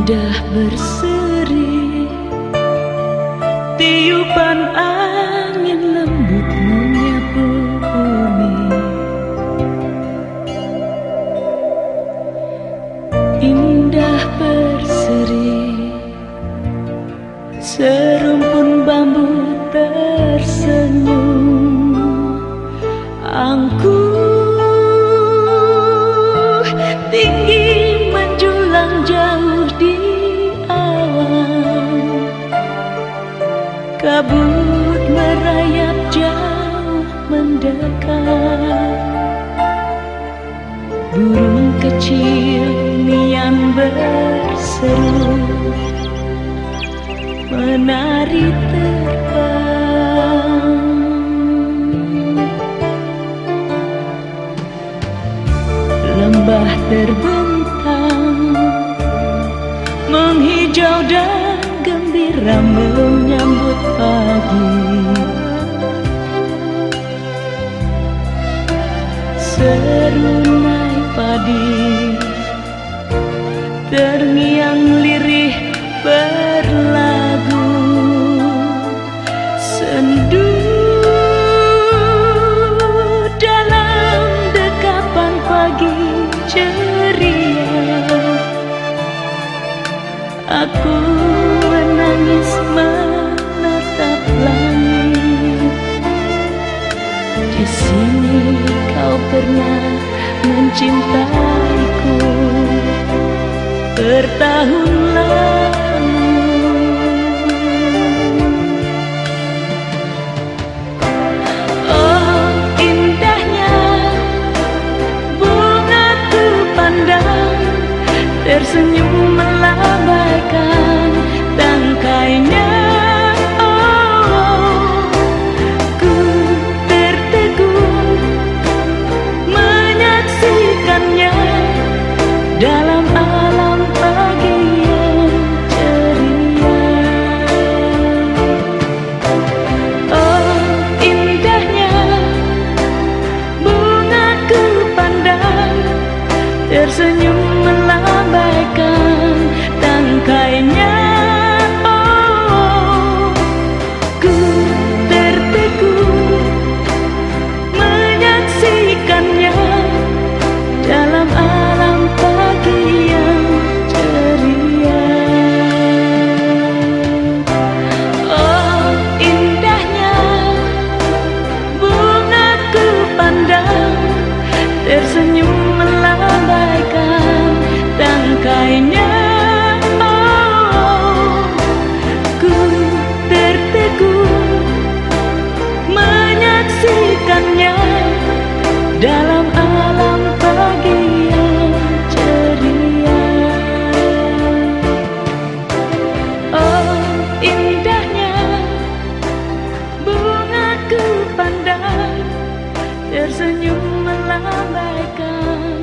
Indah berseri. Tiupan angin lembut menyapu bumi. Indah berseri. Serumpun bambu tersenyum. Angkuh berseru Menari terbang. Lembah terbentang Menghijau dan gembira menyambut pagi. Serunai padi Terngiang Aku menangis menatap langit. Di sini kau pernah mencintaiku. Bertahun lalu tersenyum melambaikan tangkainya. Oh ku tertegun menyaksikannya dalam alam pagi yang ceria. Oh indahnya bunga ku pandang tersenyum tangkainya.